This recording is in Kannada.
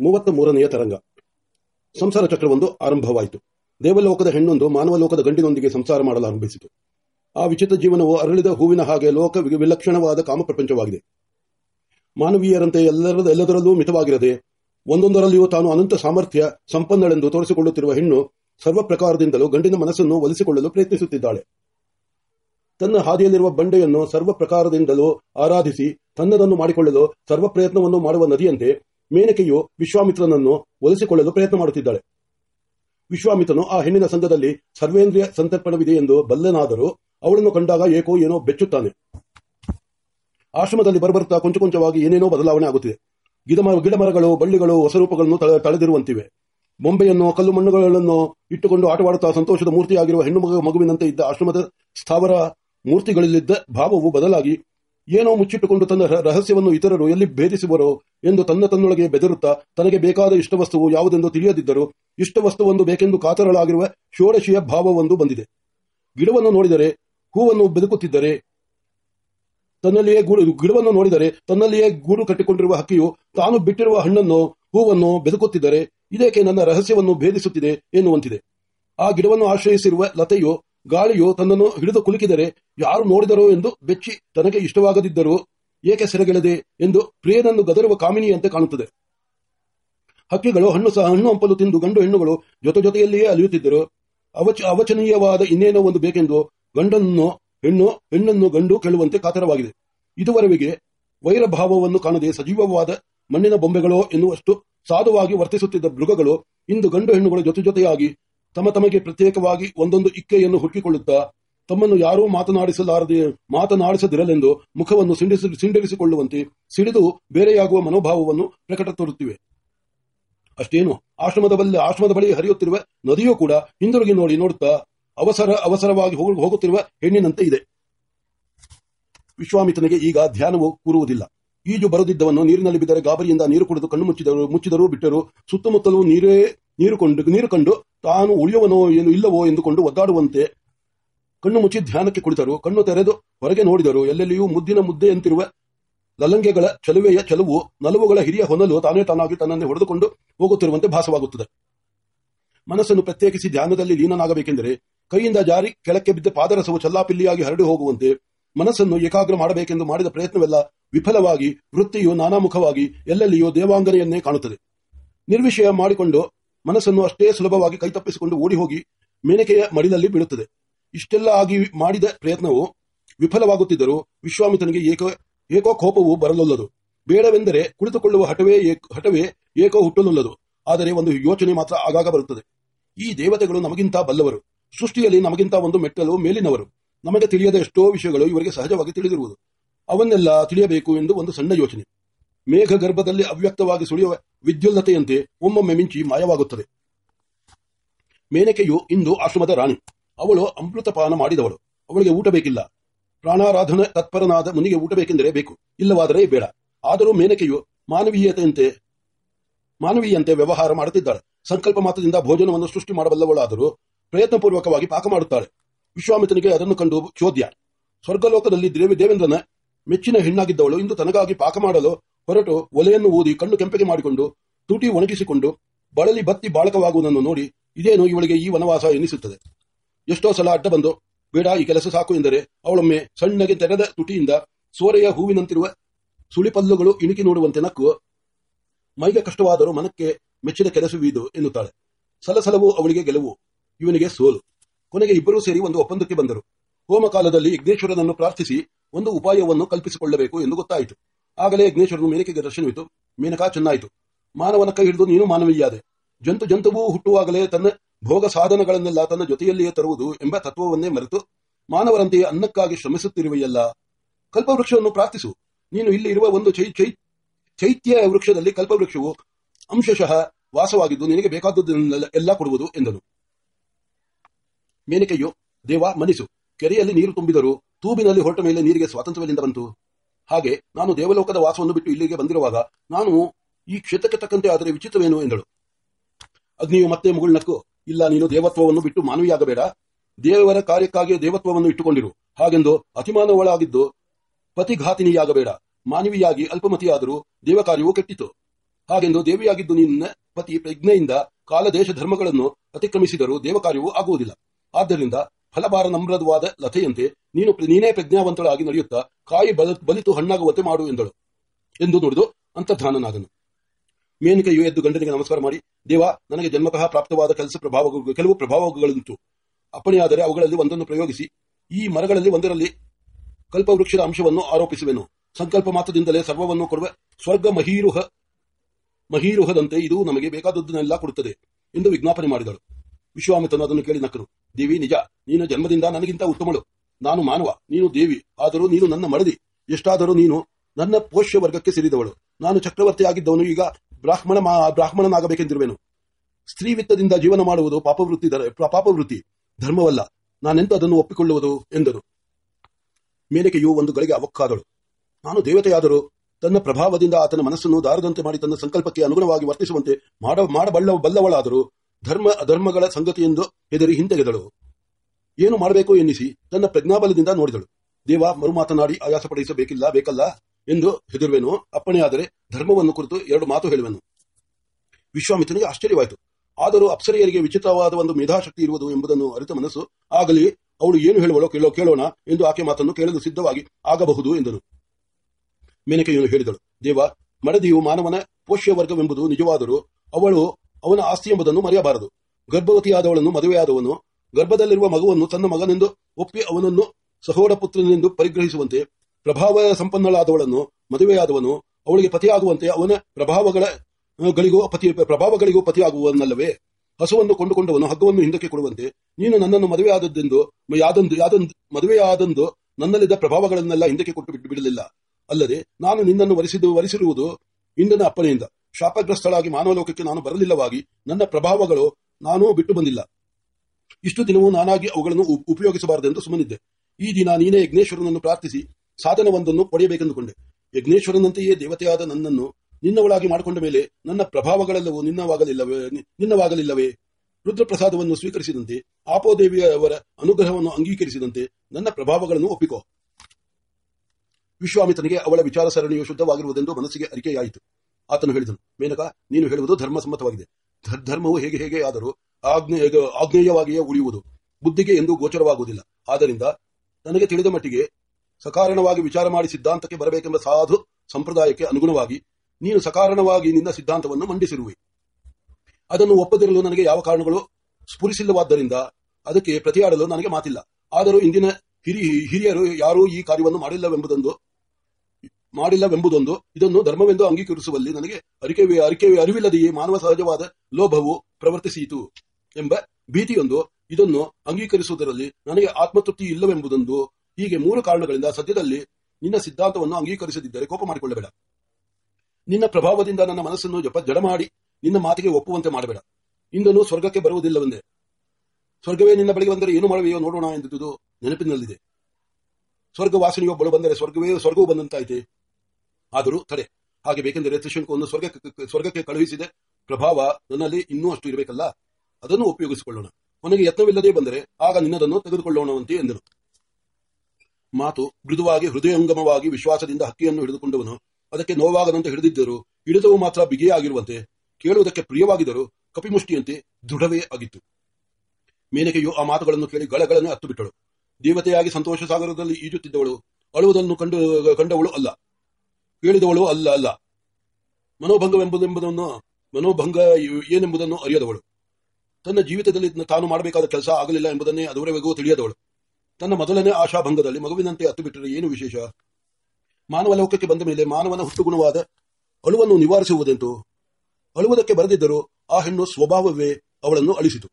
ಮೂವತ್ತ ಮೂರನೆಯ ತರಂಗ. ಸಂಸಾರ ಚಕ್ರವೊಂದು ಆರಂಭವಾಯಿತು. ದೇವಲೋಕದ ಹೆಣ್ಣೊಂದು ಮಾನವ ಲೋಕದ ಗಂಡಿನೊಂದಿಗೆ ಸಂಸಾರ ಮಾಡಲು ಆರಂಭಿಸಿತು. ಆ ವಿಚಿತ್ರ ಜೀವನವು ಅರಳಿದ ಹೂವಿನ ಹಾಗೆ ಲೋಕ ವಿಲಕ್ಷಣವಾದ ಕಾಮ ಪ್ರಪಂಚವಾಗಿದೆ ಮಾನವೀಯರಂತೆ ಎಲ್ಲರ ಎಲ್ಲದರಲ್ಲೂ ಮಿತವಾಗಿರದೆ, ಒಂದೊಂದರಲ್ಲಿಯೂ ತಾನು ಅನಂತ ಸಾಮರ್ಥ್ಯ ಸಂಪನ್ನಳೆಂದು ತೋರಿಸಿಕೊಳ್ಳುತ್ತಿರುವ ಹೆಣ್ಣು ಸರ್ವ ಪ್ರಕಾರದಿಂದಲೂ ಗಂಡಿನ ಮನಸ್ಸನ್ನು ಒಲಿಸಿಕೊಳ್ಳಲು ಪ್ರಯತ್ನಿಸುತ್ತಿದ್ದಾಳೆ. ತನ್ನ ಹಾದಿಯಲ್ಲಿರುವ ಬಂಡೆಯನ್ನು ಸರ್ವ ಪ್ರಕಾರದಿಂದಲೂ ಆರಾಧಿಸಿ, ತನ್ನದನ್ನು ಮಾಡಿಕೊಳ್ಳಲು ಸರ್ವ ಪ್ರಯತ್ನವನ್ನು ಮಾಡುವ ನದಿಯಂತೆ ಮೇನಕೆಯು ವಿಶ್ವಾಮಿತ್ರನನ್ನು ಒಲಿಸಿಕೊಳ್ಳಲು ಪ್ರಯತ್ನ ಮಾಡುತ್ತಿದ್ದಾಳೆ. ವಿಶ್ವಾಮಿತ್ರನು ಆ ಹೆಣ್ಣಿನ ಸಂಘದಲ್ಲಿ ಸರ್ವೇಂದ್ರಿಯ ಸಂತರ್ಪಣವಿದೆ ಎಂದು ಬಲ್ಲನಾದರೂ ಅವಳನ್ನು ಕಂಡಾಗ ಏಕೋ ಏನೋ ಬೆಚ್ಚುತ್ತಾನೆ. ಆಶ್ರಮದಲ್ಲಿ ಬರಬರ್ತಾ ಕೊಂಚ ಕೊಂಚವಾಗಿ ಏನೇನೋ ಬದಲಾವಣೆ ಆಗುತ್ತಿದೆ. ಗಿಡ ಗಿಡ ಮರಗಳು, ಬಳ್ಳಿಗಳು, ಹೊಸರೂಪಗಳನ್ನು ತಳೆ- ತಳೆದಿರುವಂತಿವೆ. ಬೊಂಬೆಯನ್ನು, ಕಲ್ಲು ಮಣ್ಣುಗಳನ್ನು ಇಟ್ಟುಕೊಂಡು ಆಟವಾಡುತ್ತಾ ಸಂತೋಷದ ಮೂರ್ತಿಯಾಗಿರುವ ಹೆಣ್ಣು ಮಗು ಮಗುವಿನಂತೆ ಇದ್ದ ಆಶ್ರಮದ ಸ್ಥಾವರ ಮೂರ್ತಿಗಳಲ್ಲಿದ್ದ ಭಾವವು ಬದಲಾಗಿ ಏನೋ ಮುಚ್ಚಿಟ್ಟುಕೊಂಡು ತನ್ನ ರಹಸ್ಯವನ್ನು ಇತರರು ಎಲ್ಲಿ ಭೇದಿಸುವರೋ ಎಂದು ತನ್ನ ತನ್ನೊಳಗೆ ಬೆದರುತ್ತಾ ತನಗೆ ಬೇಕಾದ ಇಷ್ಟವಸ್ತುವು ಯಾವುದೆಂದು ತಿಳಿಯದಿದ್ದರೂ ಇಷ್ಟವಸ್ತುವೊಂದು ಬೇಕೆಂದು ಕಾತರಳಾಗಿರುವ ಷೋಡಶಿಯ ಭಾವವೊಂದು ಬಂದಿದೆ. ಗಿಡವನ್ನು ನೋಡಿದರೆ, ಹೂವನ್ನು ಬೆದುಕುತ್ತಿದ್ದರೆ, ತನ್ನಲ್ಲಿಯೇ ಗೂಡು, ಗಿಡವನ್ನು ನೋಡಿದರೆ ತನ್ನಲ್ಲಿಯೇ ಗೂಡು ಕಟ್ಟಿಕೊಂಡಿರುವ ಹಕ್ಕಿಯು ತಾನು ಬಿಟ್ಟಿರುವ ಹಣ್ಣನ್ನು, ಹೂವನ್ನು ಬೆದುಕುತ್ತಿದ್ದರೆ ಇದಕ್ಕೆ ನನ್ನ ರಹಸ್ಯವನ್ನು ಭೇದಿಸುತ್ತಿದೆ ಎನ್ನುವಂತಿದೆ. ಆ ಗಿಡವನ್ನು ಆಶ್ರಯಿಸಿರುವ ಲತೆಯು ಗಾಳಿಯು ತನ್ನನ್ನು ಹಿಡಿದು ಕುಲುಕಿದರೆ ಯಾರು ನೋಡಿದರೋ ಎಂದು ಬೆಚ್ಚಿ ತನಗೆ ಇಷ್ಟವಾಗದಿದ್ದರೂ ಏಕೆ ಸೆರೆಗೆಳೆದೆ ಎಂದು ಪ್ರಿಯನನ್ನು ಗದರುವ ಕಾಮಿನಿಯಂತೆ ಕಾಣುತ್ತದೆ. ಹಕ್ಕಿಗಳು ಹಣ್ಣು ಸಹ ಹಣ್ಣು ಹಂಪಲು ತಿಂದು ಗಂಡು ಹೆಣ್ಣುಗಳು ಜೊತೆ ಜೊತೆಯಲ್ಲಿಯೇ ಅಲಿಯುತ್ತಿದ್ದರು. ಅವಚ ಅವಚನೀಯವಾದ ಇನ್ನೇನೋ ಒಂದು ಬೇಕೆಂದು ಗಂಡನ್ನು ಹೆಣ್ಣು ಹೆಣ್ಣನ್ನು ಗಂಡು ಕೇಳುವಂತೆ ಕಾತರವಾಗಿದೆ. ಇದುವರೆಗೆ ವೈರಭಾವವನ್ನು ಕಾಣದೆ ಸಜೀವವಾದ ಮಣ್ಣಿನ ಬೊಂಬೆಗಳೋ ಎನ್ನುವಷ್ಟು ಸಾಧುವಾಗಿ ವರ್ತಿಸುತ್ತಿದ್ದ ಮೃಗಗಳು ಇಂದು ಗಂಡು ಹೆಣ್ಣುಗಳು ಜೊತೆ ಜೊತೆಯಾಗಿ ತಮ್ಮ ತಮಗೆ ಪ್ರತ್ಯೇಕವಾಗಿ ಒಂದೊಂದು ಇಕ್ಕೆಯನ್ನು ಹುಡುಕಿಕೊಳ್ಳುತ್ತಾ ತಮ್ಮನ್ನು ಯಾರೂ ಮಾತನಾಡಿಸಲಾರದೆ ಮಾತನಾಡಿಸದಿರಲೆಂದು ಮುಖವನ್ನು ಸಿಂಡರಿಸಿಕೊಳ್ಳುವಂತೆ ಸಿಡಿದು ಬೇರೆಯಾಗುವ ಮನೋಭಾವವನ್ನು ಪ್ರಕಟ ತೋರುತ್ತಿವೆ ಅಷ್ಟೇನು ಆಶ್ರಮದ ಬಳಿ ಆಶ್ರಮದ ಬಳಿ ಹರಿಯುತ್ತಿರುವ ನದಿಯೂ ಕೂಡ ಹಿಂದಿರುಗಿ ನೋಡಿ ನೋಡುತ್ತಾ ಅವಸರ ಅವಸರವಾಗಿ ಹೋಗು- ಹೋಗುತ್ತಿರುವ ಹೆಣ್ಣಿನಂತೆ ಇದೆ. ವಿಶ್ವಾಮಿತ್ರನಿಗೆ ಈಗ ಧ್ಯಾನವು ಕೂರುವುದಿಲ್ಲ. ಈಜು ಬರುದಿದ್ದವನ್ನು ನೀರಿನಲ್ಲಿ ಬಿದ್ದರೆ ಗಾಬರಿಯಿಂದ ನೀರು ಕುಡಿದು ಕಣ್ಣು ಮುಚ್ಚಿದರು ಮುಚ್ಚಿದರೂ ಬಿಟ್ಟರು ಸುತ್ತಮುತ್ತಲೂ ನೀರೇ ನೀರು ಕೊಂಡು ನೀರು ಕಂಡು ತಾನು ಉಳಿಯುವನೋ ಏನು ಇಲ್ಲವೋ ಎಂದುಕೊಂಡು ಒದ್ದಾಡುವಂತೆ ಕಣ್ಣು ಮುಚ್ಚಿ ಧ್ಯಾನಕ್ಕೆ ಕುಳಿತರು. ಕಣ್ಣು ತೆರೆದು ಹೊರಗೆ ನೋಡಿದರು. ಎಲ್ಲೆಲ್ಲಿಯೂ ಮುದ್ದಿನ ಮುದ್ದೆಯಂತಿರುವ ಲಲಂಗೆಗಳ ಚಲುವೆಯ ಚಲುವು, ನಲುವುಗಳ ಹಿರಿಯ ಹೊನಲು ತಾನೇ ತಾನಾಗಿ ತನ್ನನ್ನು ಹೊಡೆದುಕೊಂಡು ಹೋಗುತ್ತಿರುವಂತೆ ಭಾಸವಾಗುತ್ತದೆ. ಮನಸ್ಸನ್ನು ಪ್ರತ್ಯೇಕಿಸಿ ಧ್ಯಾನದಲ್ಲಿ ಲೀನನಾಗಬೇಕೆಂದರೆ ಕೈಯಿಂದ ಜಾರಿ ಕೆಳಕ್ಕೆ ಬಿದ್ದ ಪಾದರಸವು ಚಲ್ಲಾಪಿಲ್ಲಿಯಾಗಿ ಹರಡಿ ಹೋಗುವಂತೆ ಮನಸ್ಸನ್ನು ಏಕಾಗ್ರ ಮಾಡಬೇಕೆಂದು ಮಾಡಿದ ಪ್ರಯತ್ನವೆಲ್ಲ ವಿಫಲವಾಗಿ ವೃತ್ತಿಯು ನಾನಾಮುಖವಾಗಿ ಎಲ್ಲೆಲ್ಲಿಯೂ ದೇವಾಂಗನೆಯನ್ನೇ ಕಾಣುತ್ತದೆ. ನಿರ್ವಿಷಯ ಮಾಡಿಕೊಂಡು ಮನಸ್ಸನ್ನು ಅಷ್ಟೇ ಸುಲಭವಾಗಿ ಕೈತಪ್ಪಿಸಿಕೊಂಡು ಓಡಿ ಹೋಗಿ ಮೇನಕೆಯ ಮಡಿಲಲ್ಲಿ ಬೀಳುತ್ತದೆ. ಇಷ್ಟೆಲ್ಲ ಆಗಿ ಮಾಡಿದ ಪ್ರಯತ್ನವು ವಿಫಲವಾಗುತ್ತಿದ್ದರೂ ವಿಶ್ವಾಮಿತ್ರನಿಗೆ ಏಕೋ ಏಕೋ ಕೋಪವು ಬರಲೊಲ್ಲದು. ಬೇಡವೆಂದರೆ ಕುಳಿತುಕೊಳ್ಳುವ ಹಠವೇ ಹಠವೇ ಏಕೋ ಹುಟ್ಟಲೊಲ್ಲದು. ಆದರೆ ಒಂದು ಯೋಚನೆ ಮಾತ್ರ ಆಗಾಗ ಬರುತ್ತದೆ. ಈ ದೇವತೆಗಳು ನಮಗಿಂತ ಬಲ್ಲವರು. ಸೃಷ್ಟಿಯಲ್ಲಿ ನಮಗಿಂತ ಒಂದು ಮೆಟ್ಟಲು ಮೇಲಿನವರು. ನಮಗೆ ತಿಳಿಯದ ಎಷ್ಟೋ ವಿಷಯಗಳು ಇವರಿಗೆ ಸಹಜವಾಗಿ ತಿಳಿದಿರುವುದು. ಅವನ್ನೆಲ್ಲ ತಿಳಿಯಬೇಕು ಎಂದು ಒಂದು ಸಣ್ಣ ಯೋಚನೆ. ಮೇಘ ಗರ್ಭದಲ್ಲಿ ಅವ್ಯಕ್ತವಾಗಿ ಸುಳಿಯುವ ವಿದ್ಯುಲ್ಲತೆಯಂತೆ ಒಮ್ಮೊಮ್ಮೆ ಮಿಂಚಿ ಮಾಯವಾಗುತ್ತದೆ. ಮೇನಕೆಯು ಇಂದು ಆಶ್ರಮದ ರಾಣಿ. ಅವಳು ಅಮೃತಪಾನ ಮಾಡಿದವಳು. ಅವಳಿಗೆ ಊಟ ಬೇಕಿಲ್ಲ. ಪ್ರಾಣಾರಾಧನೆ ತತ್ಪರನಾದ ಮುನಿಗೆ ಊಟ ಬೇಕೆಂದರೆ ಬೇಕು. ಇಲ್ಲವಾದರೆ ಬೇಡ. ಆದರೂ ಮೇನಕೆಯು ಮಾನವೀಯತೆಯಂತೆ, ಮಾನವೀಯಂತೆ ವ್ಯವಹಾರ ಮಾಡುತ್ತಿದ್ದಾಳೆ. ಸಂಕಲ್ಪ ಮಾತ್ರದಿಂದ ಭೋಜನವನ್ನು ಸೃಷ್ಟಿ ಮಾಡಬಲ್ಲವಳಾದರೂ ಪ್ರಯತ್ನಪೂರ್ವಕವಾಗಿ ಪಾಕ ಮಾಡುತ್ತಾಳೆ. ವಿಶ್ವಾಮಿತ್ರನಿಗೆ ಅದನ್ನು ಕಂಡು ಚೋದ್ಯ ಸ್ವರ್ಗಲೋಕದಲ್ಲಿ ದೇವಿ ದೇವೇಂದ್ರನ ಮೆಚ್ಚಿನ ಹೆಣ್ಣಾಗಿದ್ದವಳು ಇಂದು ತನಗಾಗಿ ಪಾಕ ಮಾಡಲು ಹೊರಟು ಒಲೆಯನ್ನು ಊದಿ ಕಣ್ಣು ಕೆಂಪಗೆ ಮಾಡಿಕೊಂಡು ತುಟಿ ಒಣಗಿಸಿಕೊಂಡು ಬಳಲಿ ಬತ್ತಿ ಬಾಳಕವಾಗುವುದನ್ನು ನೋಡಿ ಇದೇನು ಇವಳಿಗೆ ಈ ವನವಾಸ ಎನಿಸುತ್ತದೆ? ಎಷ್ಟೋ ಸಲ ಅಡ್ಡ ಬಂದು, ಬೇಡ, ಈ ಕೆಲಸ ಸಾಕು ಎಂದರೆ ಅವಳೊಮ್ಮೆ ಸಣ್ಣಗೆ ತೆರೆದ ತುಟಿಯಿಂದ ಸೋರೆಯ ಹೂವಿನಂತಿರುವ ಸುಳಿಪಲ್ಲುಗಳು ಇಣುಕಿ ನೋಡುವಂತೆ ನಕ್ಕು ಮೈಗೆ ಕಷ್ಟವಾದರೂ ಮನಕ್ಕೆ ಮೆಚ್ಚಿದ ಕೆಲಸವಿದು ಎನ್ನುತ್ತಾಳೆ. ಸಲಸಲವು ಅವಳಿಗೆ ಗೆಲುವು, ಇವನಿಗೆ ಸೋಲು. ಕೊನೆಗೆ ಇಬ್ಬರೂ ಸೇರಿ ಒಂದು ಒಪ್ಪಂದಕ್ಕೆ ಬಂದರು. ಹೋಮಕಾಲದಲ್ಲಿ ಯಜ್ಞೇಶ್ವರನನ್ನು ಪ್ರಾರ್ಥಿಸಿ ಒಂದು ಉಪಾಯವನ್ನು ಕಲ್ಪಿಸಿಕೊಳ್ಳಬೇಕು ಎಂದು ಗೊತ್ತಾಯಿತು. ಆಗಲೇ ಯಜ್ಞೇಶ್ವರನು ಮೇನಕೆಗೆ ದರ್ಶನವಿತು ಮೇನಕ ಚೆನ್ನಾಯಿತು. ಮಾನವನ ಕೈ ಹಿಡಿದು ನೀನು ಮಾನವೀಯಾದೆ. ಜಂತು ಜಂತುವು ಹುಟ್ಟುವಾಗಲೇ ತನ್ನ ಭೋಗ ಸಾಧನಗಳನ್ನೆಲ್ಲ ತನ್ನ ಜೊತೆಯಲ್ಲಿಯೇ ತರುವುದು ಎಂಬ ತತ್ವವನ್ನೇ ಮರೆತು, ಮಾನವರಂತೆಯೇ ಅನ್ನಕ್ಕಾಗಿ ಶ್ರಮಿಸುತ್ತಿರುವೆಯಲ್ಲ. ಕಲ್ಪವೃಕ್ಷವನ್ನು ಪ್ರಾರ್ಥಿಸು. ನೀನು ಇಲ್ಲಿ ಇರುವ ಒಂದು ಚೈ ಚೈತ್ಯ ವೃಕ್ಷದಲ್ಲಿ ಕಲ್ಪವೃಕ್ಷವು ಅಂಶಶಃ ವಾಸವಾಗಿದ್ದು ನಿನಗೆ ಬೇಕಾದದ್ದನ್ನೆಲ್ಲ ಎಲ್ಲ ಕೊಡುವುದು ಎಂದನು. ಮೇನಿಕೆಯು, ದೇವ ಮನಿಸು ಕೆರೆಯಲ್ಲಿ ನೀರು ತುಂಬಿದರೂ ತೂಬಿನಲ್ಲಿ ಹೊರಟ ಮೇಲೆ ನೀರಿಗೆ ಸ್ವಾತಂತ್ರ್ಯದಿಂದ ಬಂತು? ಹಾಗೆ ನಾನು ದೇವಲೋಕದ ವಾಸವನ್ನು ಬಿಟ್ಟು ಇಲ್ಲಿಗೆ ಬಂದಿರುವಾಗ ನಾನು ಈ ಕ್ಷೇತ್ರಕ್ಕೆ ತಕ್ಕಂತೆ ಆದರೆ ವಿಚಿತ್ರವೇನು ಎಂದಳು. ಅಗ್ನಿಯು ಮತ್ತೆ ಮುಗುಳ್ನಕ್ಕು ಇಲ್ಲ ನೀನು ದೇವತ್ವವನ್ನು ಬಿಟ್ಟು ಮಾನವಿಯಾಗಬೇಡ. ದೇವರ ಕಾರ್ಯಕ್ಕಾಗಿ ದೇವತ್ವವನ್ನು ಇಟ್ಟುಕೊಂಡಿರು. ಹಾಗೆಂದು ಅತಿಮಾನವಳಾಗಿದ್ದು ಪತಿಘಾತಿನಿಯಾಗಬೇಡ. ಮಾನವಿಯಾಗಿ ಅಲ್ಪಮತಿಯಾದರೂ ದೇವಕಾರ್ಯವು ಕೆಟ್ಟಿತು. ಹಾಗೆಂದು ದೇವಿಯಾಗಿದ್ದು ನಿನ್ನ ಪತಿ ಪ್ರಜ್ಞೆಯಿಂದ ಕಾಲದೇಶ ಧರ್ಮಗಳನ್ನು ಅತಿಕ್ರಮಿಸಿದರೂ ದೇವಕಾರ್ಯವೂ ಆಗುವುದಿಲ್ಲ. ಆದ್ದರಿಂದ ಫಲಭಾರ ನಮ್ರದವಾದ ಲತೆಯಂತೆ ನೀನು ನೀನೇ ಪ್ರಜ್ಞಾವಂತಳಾಗಿ ನಡೆಯುತ್ತಾ, ಕಾಯಿ ಬಲ- ಬಲಿತು ಹಣ್ಣಾಗುವಂತೆ ಮಾಡು ಎಂದಳು. ಎಂದು ನುಡಿದು ಅಂತರ್ಧಾನನಾದನು. ಮೇನಿಕೆಯು ಎದ್ದು ಗಂಡನಿಗೆ ನಮಸ್ಕಾರ ಮಾಡಿ, ದೇವ, ನನಗೆ ಜನ್ಮತಃ ಪ್ರಾಪ್ತವಾದ ಕೆಲಸ ಪ್ರಭಾವ ಕೆಲವು ಪ್ರಭಾವಗಳುಂಟು. ಅಪ್ಪಣೆಯಾದರೆ ಅವುಗಳಲ್ಲಿ ಒಂದನ್ನು ಪ್ರಯೋಗಿಸಿ, ಈ ಮರಗಳಲ್ಲಿ ಒಂದರಲ್ಲಿ ಕಲ್ಪವೃಕ್ಷದ ಅಂಶವನ್ನು ಆರೋಪಿಸುವೆನು. ಸಂಕಲ್ಪ ಮಾತ್ರದಿಂದಲೇ ಸರ್ವವನ್ನು ಕೊಡುವ. ಸ್ವರ್ಗ ಮಹೀರುಹ, ಮಹೀರುಹದಂತೆ ಇದು ನಮಗೆ ಬೇಕಾದದ್ದನ್ನೆಲ್ಲ ಕೊಡುತ್ತದೆ ಎಂದು ವಿಜ್ಞಾಪನೆ ಮಾಡಿದಳು. ವಿಶ್ವಾಮಿತನು ಅದನ್ನು ಕೇಳಿ ನಕ್ಕನು ದೇವಿ ನಿಜ, ನೀನು ಜನ್ಮದಿಂದ ನನಗಿಂತ ಉತ್ತಮಳು. ನಾನು ಮಾನವ, ನೀನು ದೇವಿ, ಆದರೂ ನೀನು ನನ್ನ ಮಡದಿ. ಎಷ್ಟಾದರೂ ನೀನು ನನ್ನ ಪೋಷ್ಯ ವರ್ಗಕ್ಕೆ ಸೇರಿದವಳು. ನಾನು ಚಕ್ರವರ್ತಿ ಆಗಿದ್ದವನು ಈಗ ಬ್ರಾಹ್ಮಣ ಬ್ರಾಹ್ಮಣನಾಗಬೇಕೆಂದಿರುವೆನು. ಸ್ತ್ರೀವಿತ್ತದಿಂದ ಜೀವನ ಮಾಡುವುದು ಪಾಪವೃತ್ತಿ ಪಾಪವೃತ್ತಿ, ಧರ್ಮವಲ್ಲ. ನಾನೆಂತ ಅದನ್ನು ಒಪ್ಪಿಕೊಳ್ಳುವುದು? ಎಂದರು. ಮೇನಕೆಯು ಒಂದು ಗಳಿಗೆ ಅವಕ್ಕಾದಳು. ನಾನು ದೇವತೆಯಾದರೂ ತನ್ನ ಪ್ರಭಾವದಿಂದ ಆತನ ಮನಸ್ಸನ್ನು ದಾರದಂತೆ ಮಾಡಿ ತನ್ನ ಸಂಕಲ್ಪಕ್ಕೆ ಅನುಗುಣವಾಗಿ ವರ್ತಿಸುವಂತೆ ಮಾಡ, ಮಾಡಬಲ್ಲ, ಬಲ್ಲವಳಾದರೂ ಧರ್ಮ ಅಧರ್ಮಗಳ ಸಂಗತಿಯೆಂದು ಹೆದರಿ ಹಿಂತೆಗೆದಳು. ಏನು ಮಾಡಬೇಕು ಎನ್ನಿಸಿ ತನ್ನ ಪ್ರಜ್ಞಾಬಲದಿಂದ ನೋಡಿದಳು. ದೇವ ಮರು ಮಾತನಾಡಿ ಆಯಾಸ ಪಡಿಸಬೇಕಿಲ್ಲ ಬೇಕಲ್ಲ ಎಂದು ಹೆದರುವೆನು. ಅಪ್ಪಣೆಯಾದರೆ ಧರ್ಮವನ್ನು ಕುರಿತು ಎರಡು ಮಾತು ಹೇಳುವೆನು. ವಿಶ್ವಾಮಿತ್ರನಿಗೆ ಆಶ್ಚರ್ಯವಾಯಿತು. ಆದರೂ ಅಪ್ಸರಿಯರಿಗೆ ವಿಚಿತ್ರವಾದ ಒಂದು ಮೇಧಾಶಕ್ತಿ ಇರುವುದು ಎಂಬುದನ್ನು ಅರಿತ ಮನಸ್ಸು ಆಗಲಿ, ಅವಳು ಏನು ಹೇಳುವಳೋ ಕೇಳೋ ಕೇಳೋಣ ಎಂದು ಆಕೆ ಮಾತನ್ನು ಕೇಳಲು ಸಿದ್ಧವಾಗಿ ಆಗಬಹುದು ಎಂದನು. ಮೇನಕೆಯನ್ನು ಹೇಳಿದಳು, ದೇವ ಮಡದಿಯು ಮಾನವನ ಪೋಷ್ಯ ವರ್ಗವೆಂಬುದು ನಿಜವಾದರೂ ಅವಳು ಅವನ ಆಸ್ತಿ ಎಂಬುದನ್ನು ಮರೆಯಬಾರದು. ಗರ್ಭವತಿಯಾದವಳನ್ನು, ಮದುವೆಯಾದವನು, ಗರ್ಭದಲ್ಲಿರುವ ಮಗುವನ್ನು ತನ್ನ ಮಗನೆಂದು ಒಪ್ಪಿ ಅವನನ್ನು ಸಹೋಡ ಪುತ್ರನೆಂದು ಪರಿಗ್ರಹಿಸುವಂತೆ ಪ್ರಭಾವ ಸಂಪನ್ನಳಾದವಳನ್ನು ಮದುವೆಯಾದವನು ಅವಳಿಗೆ ಪತಿಯಾಗುವಂತೆ ಅವನ ಪ್ರಭಾವಗಳ ಗಳಿಗೂ ಪತಿ, ಪ್ರಭಾವಗಳಿಗೂ ಪತಿಯಾಗುವನಲ್ಲವೇ? ಹಸುವನ್ನು ಕೊಂಡುಕೊಂಡವನು ಹಗ್ಗವನ್ನು ಹಿಂದಕ್ಕೆ ಕೊಡುವಂತೆ, ನೀನು ನನ್ನನ್ನು ಮದುವೆಯಾದದ್ದೆಂದು, ಯಾದಂದು ಯಾದಂದು, ಮದುವೆಯಾದಂದು ನನ್ನಲ್ಲಿದ್ದ ಪ್ರಭಾವಗಳನ್ನೆಲ್ಲ ಹಿಂದಕ್ಕೆ ಕೊಟ್ಟು ಬಿಡಲಿಲ್ಲ. ಅಲ್ಲದೆ ನಾನು ನಿನ್ನನ್ನು ವರಿಸಿದ್ದು ವರಿಸಿರುವುದು ಇಂದನ ಅಪ್ಪಣೆಯಿಂದ. ಶಾಪಗ್ರಸ್ತಳಾಗಿ ಮಾನವಲೋಕಕ್ಕೆ ನಾನು ಬರಲಿಲ್ಲವಾಗಿ ನನ್ನ ಪ್ರಭಾವಗಳು ನಾನೂ ಬಿಟ್ಟು ಬಂದಿಲ್ಲ. ಇಷ್ಟು ದಿನವೂ ನಾನಾಗಿ ಅವುಗಳನ್ನು ಉಪ್- ಉಪಯೋಗಿಸಬಾರದೆಂದು ಸುಮ್ಮನಿದ್ದೆ. ಈ ದಿನ ನೀನೇ ಯಜ್ಞೇಶ್ವರನನ್ನು ಪ್ರಾರ್ಥಿಸಿ ಸಾಧನವೊಂದನ್ನು ಪಡೆಯಬೇಕೆಂದುಕೊಂಡೆ. ಯಜ್ಞೇಶ್ವರನಂತೆಯೇ ದೇವತೆಯಾದ ನನ್ನನ್ನು ನಿನ್ನವಳಾಗಿ ಮಾಡಿಕೊಂಡ ಮೇಲೆ ನನ್ನ ಪ್ರಭಾವಗಳೆಲ್ಲವೂ ನಿನ್ನವಾಗಲಿಲ್ಲವೇ ನಿನ್ನವಾಗಲಿಲ್ಲವೇ? ರುದ್ರಪ್ರಸಾದವನ್ನು ಸ್ವೀಕರಿಸಿದಂತೆ, ಆಪೋದೇವಿಯವರ ಅನುಗ್ರಹವನ್ನು ಅಂಗೀಕರಿಸಿದಂತೆ ನನ್ನ ಪ್ರಭಾವಗಳನ್ನು ಒಪ್ಪಿಕೋ. ವಿಶ್ವಾಮಿತ್ರನಿಗೆ ಅವಳ ವಿಚಾರ ಸರಣಿಯು ಶುದ್ಧವಾಗಿರುವುದೆಂದು ಮನಸ್ಸಿಗೆ ಅರಿಕೆಯಾಯಿತು. ಆತನು ಹೇಳಿದನು, ಮೇನಕ, ನೀನು ಹೇಳುವುದು ಧರ್ಮಸಮ್ಮತವಾಗಿದೆ. ಧರ್ಮವು ಹೇಗೆ ಹೇಗೆ ಆದರೂ ಆಗ್ನೇಯ ಆಗ್ನೇಯವಾಗಿಯೇ ಉಳಿಯುವುದು. ಬುದ್ಧಿಗೆ ಎಂದು ಗೋಚರವಾಗುವುದಿಲ್ಲ. ಆದ್ದರಿಂದ ನನಗೆ ತಿಳಿದ ಮಟ್ಟಿಗೆ ಸಕಾರಣವಾಗಿ ವಿಚಾರ ಮಾಡಿ ಸಿದ್ಧಾಂತಕ್ಕೆ ಬರಬೇಕೆಂಬ ಸಾಧು ಸಂಪ್ರದಾಯಕ್ಕೆ ಅನುಗುಣವಾಗಿ ನೀನು ಸಕಾರಣವಾಗಿ ನಿನ್ನ ಸಿದ್ಧಾಂತವನ್ನು ಮಂಡಿಸಿರುವೆ. ಅದನ್ನು ಒಪ್ಪದಿರಲು ನನಗೆ ಯಾವ ಕಾರಣಗಳು ಸ್ಫುರಿಸಿಲ್ಲವಾದ್ದರಿಂದ ಅದಕ್ಕೆ ಪ್ರತಿಯಾಡಲು ನನಗೆ ಮಾತಿಲ್ಲ. ಆದರೂ ಇಂದಿನ ಹಿರಿ, ಹಿರಿಯರು ಯಾರೂ ಈ ಕಾರ್ಯವನ್ನು ಮಾಡಿಲ್ಲವೆಂಬುದೊಂದು ಮಾಡಿಲ್ಲವೆಂಬುದೊಂದು, ಇದನ್ನು ಧರ್ಮವೆಂದು ಅಂಗೀಕರಿಸುವಲ್ಲಿ ನನಗೆ ಅರಿಕೆವೇ ಅರಿಕೆ ಅರಿವಿಲ್ಲದೆಯೇ ಮಾನವ ಸಹಜವಾದ ಲೋಭವು ಪ್ರವರ್ತಿಸಿತು ಎಂಬ ಭೀತಿಯೊಂದು, ಇದನ್ನು ಅಂಗೀಕರಿಸುವುದರಲ್ಲಿ ನನಗೆ ಆತ್ಮತೃಪ್ತಿ ಇಲ್ಲವೆಂಬುದೊಂದು, ಹೀಗೆ ಮೂರು ಕಾರಣಗಳಿಂದ ಸದ್ಯದಲ್ಲಿ ನಿನ್ನ ಸಿದ್ಧಾಂತವನ್ನು ಅಂಗೀಕರಿಸದಿದ್ದರೆ ಕೋಪ ಮಾಡಿಕೊಳ್ಳಬೇಡ. ನಿನ್ನ ಪ್ರಭಾವದಿಂದ ನನ್ನ ಮನಸ್ಸನ್ನು ಜಪ, ಜಡ ಮಾಡಿ ನಿನ್ನ ಮಾತಿಗೆ ಒಪ್ಪುವಂತೆ ಮಾಡಬೇಡ. ಇಂದನು ಸ್ವರ್ಗಕ್ಕೆ ಬರುವುದಿಲ್ಲವೆಂದೇ. ಸ್ವರ್ಗವೇ ನಿನ್ನ ಬಳಿಗೆ ಬಂದರೆ ಏನು ಮಾಡುವೆಯೋ ನೋಡೋಣ ಎಂದುದು ನೆನಪಿನಲ್ಲಿದೆ. ಸ್ವರ್ಗ ವಾಸನೆಯೊಬ್ಬಳು ಬಂದರೆ ಸ್ವರ್ಗವೇ, ಸ್ವರ್ಗವು ಬಂದಂತಾಯಿತೆ? ಆದರೂ ತಡೆ. ಹಾಗೆ ಬೇಕೆಂದರೆ ತ್ರಿಶಂಕವನ್ನು ಸ್ವರ್ಗಕ್ಕೆ ಸ್ವರ್ಗಕ್ಕೆ ಕಳುಹಿಸಿದೆ. ಪ್ರಭಾವ ನನ್ನಲ್ಲಿ ಇನ್ನೂ ಅಷ್ಟು ಇರಬೇಕಲ್ಲ? ಅದನ್ನು ಉಪಯೋಗಿಸಿಕೊಳ್ಳೋಣ. ಕೊನೆಗೆ ಯತ್ನವಿಲ್ಲದೆ ಬಂದರೆ ಆಗ ನಿನ್ನದನ್ನು ತೆಗೆದುಕೊಳ್ಳೋಣವಂತೆ ಎಂದನು. ಮಾತು ಮೃದುವಾಗಿ, ಹೃದಯಂಗಮವಾಗಿ, ವಿಶ್ವಾಸದಿಂದ ಹಕ್ಕಿಯನ್ನು ಹಿಡಿದುಕೊಂಡವನು ಅದಕ್ಕೆ ನೋವಾಗದಂತೆ ಹಿಡಿದಿದ್ದರು ಹಿಡಿದವು ಮಾತ್ರ ಬಿಗಿಯಾಗಿರುವಂತೆ ಕೇಳುವುದಕ್ಕೆ ಪ್ರಿಯವಾಗಿದ್ದರು ಕಪಿಮುಷ್ಟಿಯಂತೆ ದೃಢವೇ ಆಗಿತ್ತು. ಮೇನಕೆಯು ಆ ಮಾತುಗಳನ್ನು ಕೇಳಿ ಗಳಗಳನ್ನು ಹತ್ತು ಬಿಟ್ಟಳು. ದೇವತೆಯಾಗಿ ಸಂತೋಷ ಸಾಗರದಲ್ಲಿ ಈಜುತ್ತಿದ್ದವಳು ಅಳುವುದನ್ನು ಕಂಡು, ಕಂಡವಳು ಅಲ್ಲ. ಕೇಳಿದವಳು ಅಲ್ಲ ಅಲ್ಲ. ಮನೋಭಂಗವೆಂಬುದೆಂಬುದನ್ನು ಮನೋಭಂಗ ಏನೆಂಬುದನ್ನು ಅರಿಯದವಳು. ತನ್ನ ಜೀವಿತದಲ್ಲಿ ತಾನು ಮಾಡಬೇಕಾದ ಕೆಲಸ ಆಗಲಿಲ್ಲ ಎಂಬುದನ್ನೇ ಅದುವರೆಗೂ ತಿಳಿಯದವಳು. ತನ್ನ ಮೊದಲನೇ ಆಶಾಭಂಗದಲ್ಲಿ ಮಗುವಿನಂತೆ ಹತ್ತು ಬಿಟ್ಟರೆ ಏನು ವಿಶೇಷ? ಮಾನವ ಲೋಕಕ್ಕೆ ಬಂದ ಮೇಲೆ ಮಾನವನ ಹುಟ್ಟುಗುಣವಾದ ಅಳುವನ್ನು ನಿವಾರಿಸುವುದೆಂತು? ಅಳುವುದಕ್ಕೆ ಬರೆದಿದ್ದರೂ ಆ ಹೆಣ್ಣು ಸ್ವಭಾವವೇ ಅವಳನ್ನು ಅಳಿಸಿತು.